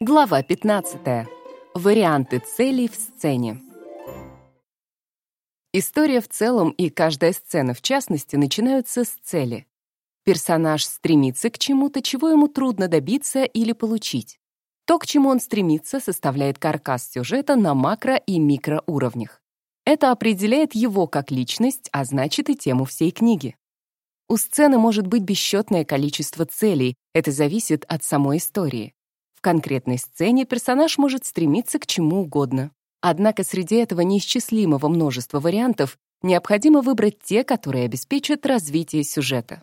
Глава 15. Варианты целей в сцене. История в целом и каждая сцена в частности начинаются с цели. Персонаж стремится к чему-то, чего ему трудно добиться или получить. То, к чему он стремится, составляет каркас сюжета на макро- и микроуровнях. Это определяет его как личность, а значит и тему всей книги. У сцены может быть бесчетное количество целей, это зависит от самой истории. Конкретной сцене персонаж может стремиться к чему угодно. Однако среди этого неисчислимого множества вариантов необходимо выбрать те, которые обеспечат развитие сюжета.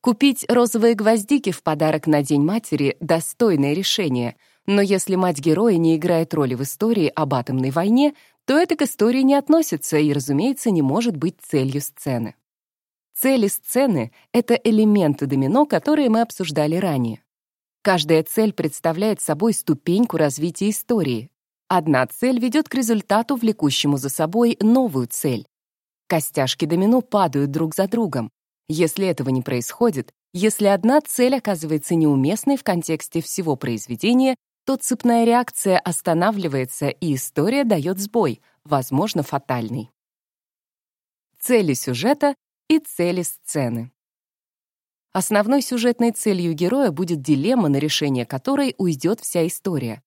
Купить розовые гвоздики в подарок на День матери — достойное решение, но если мать героя не играет роли в истории об атомной войне, то это к истории не относится и, разумеется, не может быть целью сцены. Цели сцены — это элементы домино, которые мы обсуждали ранее. Каждая цель представляет собой ступеньку развития истории. Одна цель ведет к результату, влекущему за собой новую цель. Костяшки домино падают друг за другом. Если этого не происходит, если одна цель оказывается неуместной в контексте всего произведения, то цепная реакция останавливается, и история дает сбой, возможно, фатальный. Цели сюжета и цели сцены. Основной сюжетной целью героя будет дилемма, на решение которой уйдет вся история.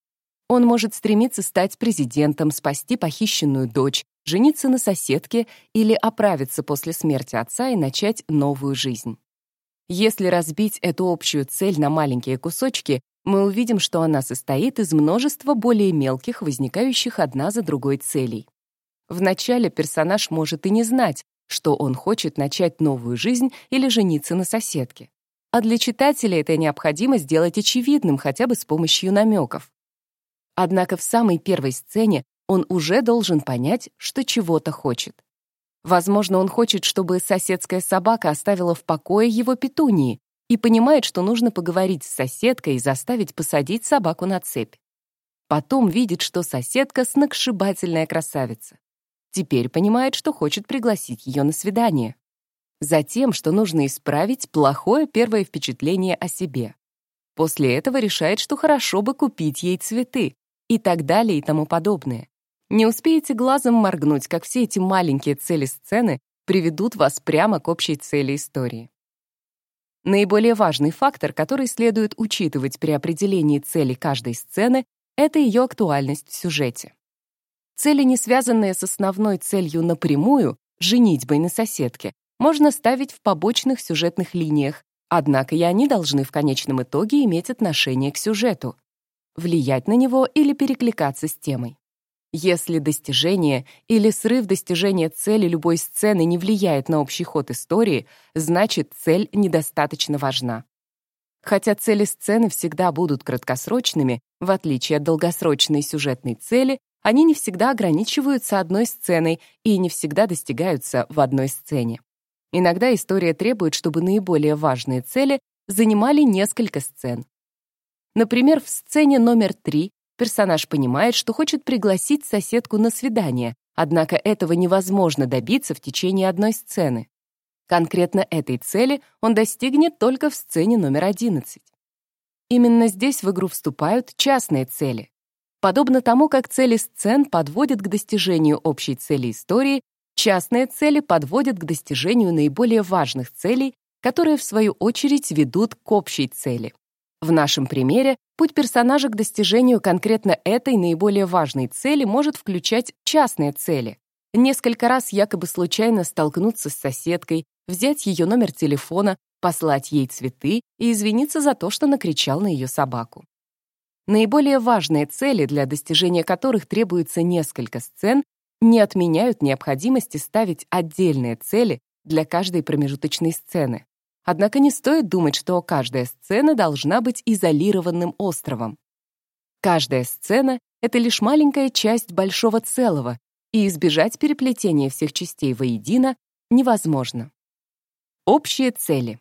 Он может стремиться стать президентом, спасти похищенную дочь, жениться на соседке или оправиться после смерти отца и начать новую жизнь. Если разбить эту общую цель на маленькие кусочки, мы увидим, что она состоит из множества более мелких, возникающих одна за другой целей. Вначале персонаж может и не знать, что он хочет начать новую жизнь или жениться на соседке. А для читателя это необходимо сделать очевидным хотя бы с помощью намеков. Однако в самой первой сцене он уже должен понять, что чего-то хочет. Возможно, он хочет, чтобы соседская собака оставила в покое его петунии и понимает, что нужно поговорить с соседкой и заставить посадить собаку на цепь. Потом видит, что соседка — сногсшибательная красавица. Теперь понимает, что хочет пригласить ее на свидание. Затем, что нужно исправить плохое первое впечатление о себе. После этого решает, что хорошо бы купить ей цветы и так далее и тому подобное. Не успеете глазом моргнуть, как все эти маленькие цели сцены приведут вас прямо к общей цели истории. Наиболее важный фактор, который следует учитывать при определении цели каждой сцены, это ее актуальность в сюжете. Цели, не связанные с основной целью напрямую, женитьбой на соседке, можно ставить в побочных сюжетных линиях, однако и они должны в конечном итоге иметь отношение к сюжету, влиять на него или перекликаться с темой. Если достижение или срыв достижения цели любой сцены не влияет на общий ход истории, значит, цель недостаточно важна. Хотя цели сцены всегда будут краткосрочными, в отличие от долгосрочной сюжетной цели, они не всегда ограничиваются одной сценой и не всегда достигаются в одной сцене. Иногда история требует, чтобы наиболее важные цели занимали несколько сцен. Например, в сцене номер три персонаж понимает, что хочет пригласить соседку на свидание, однако этого невозможно добиться в течение одной сцены. Конкретно этой цели он достигнет только в сцене номер 11. Именно здесь в игру вступают частные цели. Подобно тому, как цели сцен подводят к достижению общей цели истории, частные цели подводят к достижению наиболее важных целей, которые, в свою очередь, ведут к общей цели. В нашем примере путь персонажа к достижению конкретно этой наиболее важной цели может включать частные цели. Несколько раз якобы случайно столкнуться с соседкой, взять ее номер телефона, послать ей цветы и извиниться за то, что накричал на ее собаку. Наиболее важные цели, для достижения которых требуется несколько сцен, не отменяют необходимости ставить отдельные цели для каждой промежуточной сцены. Однако не стоит думать, что каждая сцена должна быть изолированным островом. Каждая сцена — это лишь маленькая часть большого целого, и избежать переплетения всех частей воедино невозможно. Общие цели.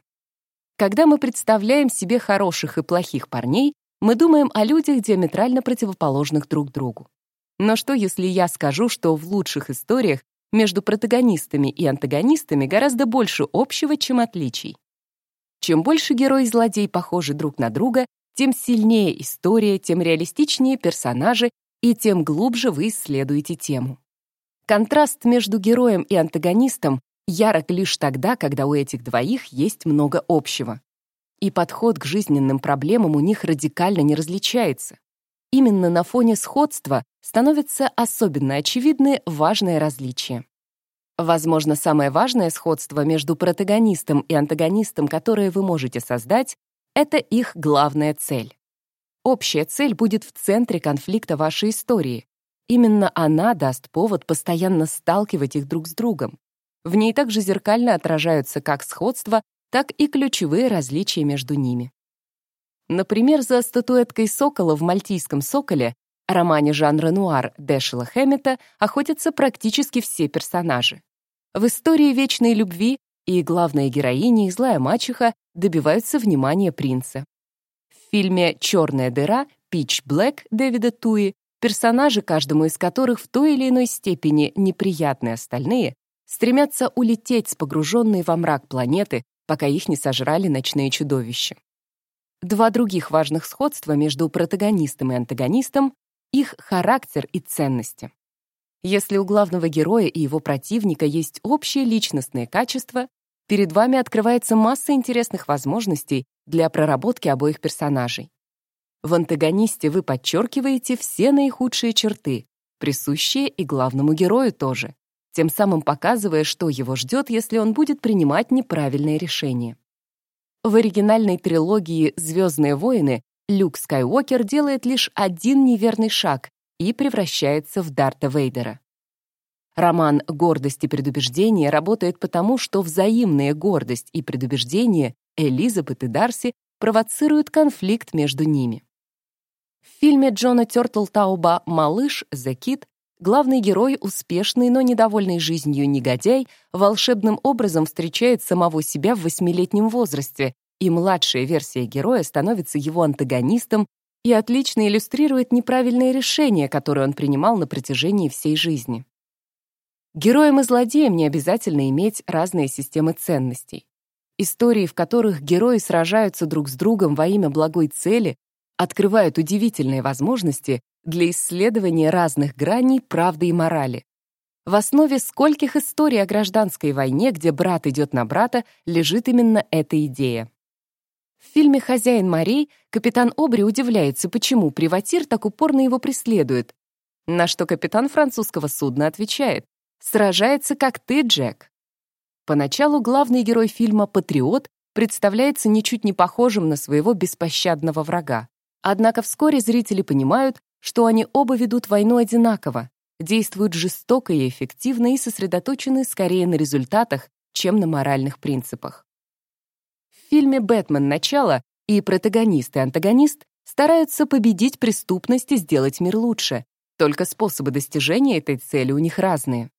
Когда мы представляем себе хороших и плохих парней, мы думаем о людях диаметрально противоположных друг другу. Но что, если я скажу, что в лучших историях между протагонистами и антагонистами гораздо больше общего, чем отличий? Чем больше герой и злодей похожи друг на друга, тем сильнее история, тем реалистичнее персонажи и тем глубже вы исследуете тему. Контраст между героем и антагонистом ярок лишь тогда, когда у этих двоих есть много общего. И подход к жизненным проблемам у них радикально не различается. Именно на фоне сходства становится особенно очевидны важные различия. Возможно, самое важное сходство между протагонистом и антагонистом, которое вы можете создать, это их главная цель. Общая цель будет в центре конфликта вашей истории. Именно она даст повод постоянно сталкивать их друг с другом. В ней также зеркально отражаются как сходства, так и ключевые различия между ними. Например, за статуэткой сокола в «Мальтийском соколе» романе жанра нуар Дэшела Хэммета охотятся практически все персонажи. В истории вечной любви и главная героиня и злая мачеха добиваются внимания принца. В фильме «Черная дыра» «Pitch Black» Дэвида Туи персонажи, каждому из которых в той или иной степени неприятны остальные, стремятся улететь с погруженной во мрак планеты, пока их не сожрали ночные чудовища. Два других важных сходства между протагонистом и антагонистом — их характер и ценности. Если у главного героя и его противника есть общие личностные качества, перед вами открывается масса интересных возможностей для проработки обоих персонажей. В антагонисте вы подчеркиваете все наихудшие черты, присущие и главному герою тоже, тем самым показывая, что его ждет, если он будет принимать неправильные решения. В оригинальной трилогии «Звездные войны» Люк Скайуокер делает лишь один неверный шаг и превращается в Дарта Вейдера. Роман «Гордость и предубеждение» работает потому, что взаимная гордость и предубеждение Элизабет и Дарси провоцируют конфликт между ними. В фильме Джона Тёртлтауба «Малыш» «The Kid» главный герой, успешный, но недовольный жизнью негодяй, волшебным образом встречает самого себя в восьмилетнем возрасте, и младшая версия героя становится его антагонистом и отлично иллюстрирует неправильные решения, которые он принимал на протяжении всей жизни. Героям и злодеям не обязательно иметь разные системы ценностей. Истории, в которых герои сражаются друг с другом во имя благой цели, открывают удивительные возможности для исследования разных граней правды и морали. В основе скольких историй о гражданской войне, где брат идет на брата, лежит именно эта идея. В фильме «Хозяин морей» капитан Обри удивляется, почему приватир так упорно его преследует, на что капитан французского судна отвечает «Сражается, как ты, Джек». Поначалу главный герой фильма «Патриот» представляется ничуть не похожим на своего беспощадного врага. Однако вскоре зрители понимают, что они оба ведут войну одинаково, действуют жестоко и эффективно и сосредоточены скорее на результатах, чем на моральных принципах. В фильме «Бэтмен. Начало» и протагонист и антагонист стараются победить преступность и сделать мир лучше, только способы достижения этой цели у них разные.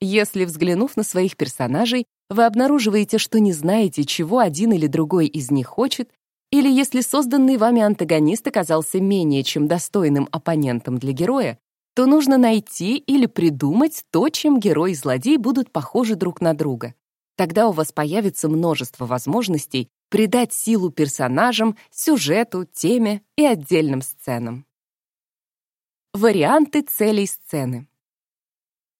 Если, взглянув на своих персонажей, вы обнаруживаете, что не знаете, чего один или другой из них хочет, или если созданный вами антагонист оказался менее чем достойным оппонентом для героя, то нужно найти или придумать то, чем герой и злодей будут похожи друг на друга. Тогда у вас появится множество возможностей придать силу персонажам, сюжету, теме и отдельным сценам. Варианты целей сцены.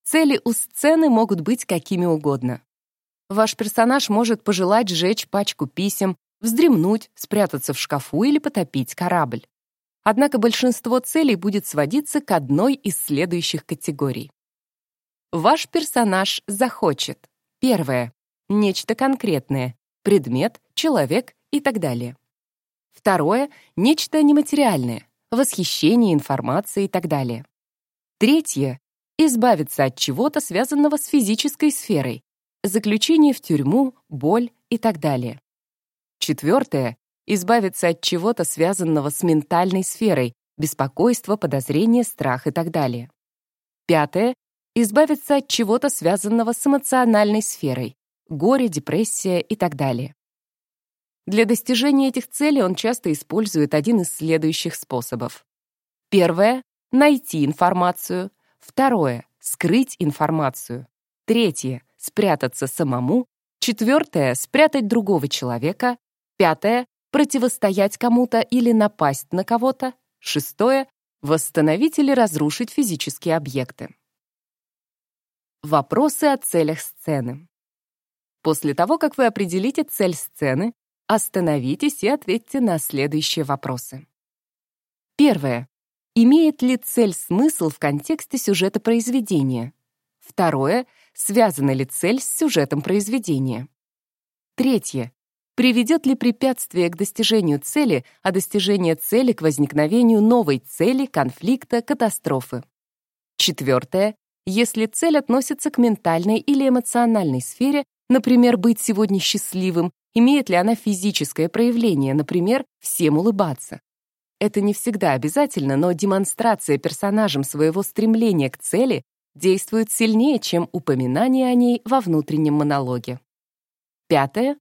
Цели у сцены могут быть какими угодно. Ваш персонаж может пожелать сжечь пачку писем, вздремнуть, спрятаться в шкафу или потопить корабль. Однако большинство целей будет сводиться к одной из следующих категорий. Ваш персонаж захочет. Первое. Нечто конкретное. Предмет, человек и так далее. Второе. Нечто нематериальное. Восхищение, информация и так далее. Третье. Избавиться от чего-то, связанного с физической сферой. Заключение в тюрьму, боль и так далее. Четвертое — избавиться от чего-то, связанного с ментальной сферой, беспокойство, подозрение, страх и так далее. Пятое — избавиться от чего-то, связанного с эмоциональной сферой, горе, депрессия и так далее. Для достижения этих целей он часто использует один из следующих способов. Первое — найти информацию. Второе — скрыть информацию. Третье — спрятаться самому. Четвертое — спрятать другого человека. Пятое — противостоять кому-то или напасть на кого-то. Шестое — восстановить или разрушить физические объекты. Вопросы о целях сцены. После того, как вы определите цель сцены, остановитесь и ответьте на следующие вопросы. Первое. Имеет ли цель смысл в контексте сюжета произведения? Второе. Связана ли цель с сюжетом произведения? Третье. Приведет ли препятствие к достижению цели, а достижение цели к возникновению новой цели, конфликта, катастрофы? Четвертое. Если цель относится к ментальной или эмоциональной сфере, например, быть сегодня счастливым, имеет ли она физическое проявление, например, всем улыбаться? Это не всегда обязательно, но демонстрация персонажем своего стремления к цели действует сильнее, чем упоминание о ней во внутреннем монологе. Пятое.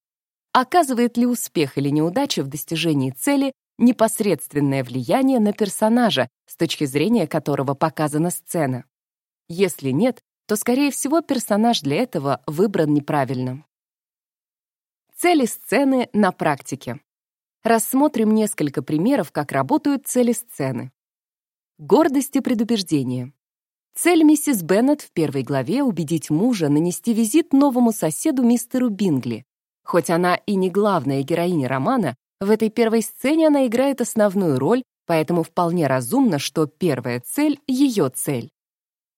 Оказывает ли успех или неудача в достижении цели непосредственное влияние на персонажа, с точки зрения которого показана сцена? Если нет, то, скорее всего, персонаж для этого выбран неправильно. Цели сцены на практике. Рассмотрим несколько примеров, как работают цели сцены. Гордость и предубеждение. Цель миссис Беннет в первой главе — убедить мужа нанести визит новому соседу мистеру Бингли, Хоть она и не главная героиня романа, в этой первой сцене она играет основную роль, поэтому вполне разумно, что первая цель — ее цель.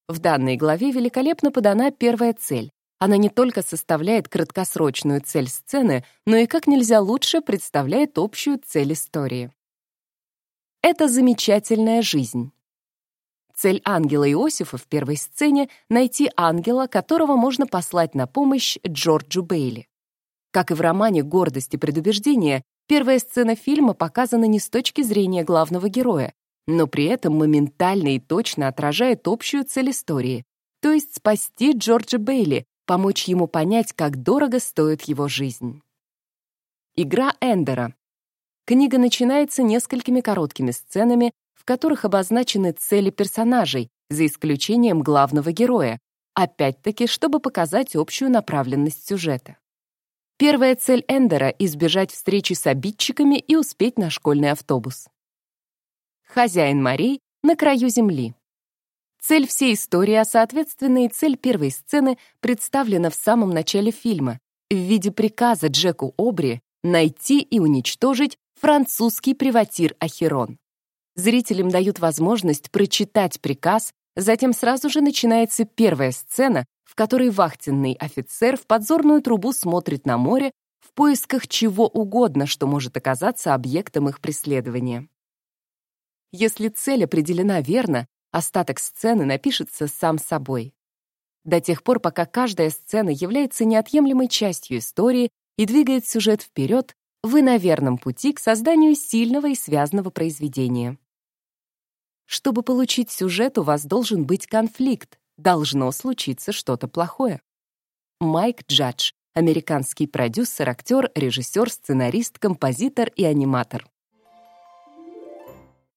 В данной главе великолепно подана первая цель. Она не только составляет краткосрочную цель сцены, но и как нельзя лучше представляет общую цель истории. Это замечательная жизнь. Цель ангела Иосифа в первой сцене — найти ангела, которого можно послать на помощь Джорджу Бейли. Как и в романе «Гордость и предубеждение», первая сцена фильма показана не с точки зрения главного героя, но при этом моментально и точно отражает общую цель истории, то есть спасти Джорджа Бейли, помочь ему понять, как дорого стоит его жизнь. Игра Эндера. Книга начинается несколькими короткими сценами, в которых обозначены цели персонажей, за исключением главного героя, опять-таки, чтобы показать общую направленность сюжета. Первая цель Эндера — избежать встречи с обидчиками и успеть на школьный автобус. Хозяин морей на краю земли. Цель всей истории, а соответственно и цель первой сцены представлена в самом начале фильма в виде приказа Джеку Обри найти и уничтожить французский приватир Ахерон. Зрителям дают возможность прочитать приказ, затем сразу же начинается первая сцена, в которой вахтенный офицер в подзорную трубу смотрит на море в поисках чего угодно, что может оказаться объектом их преследования. Если цель определена верно, остаток сцены напишется сам собой. До тех пор, пока каждая сцена является неотъемлемой частью истории и двигает сюжет вперед, вы на верном пути к созданию сильного и связанного произведения. Чтобы получить сюжет, у вас должен быть конфликт, должно случиться что-то плохое. Майк Джадж, американский продюсер, актер, режиссер, сценарист, композитор и аниматор.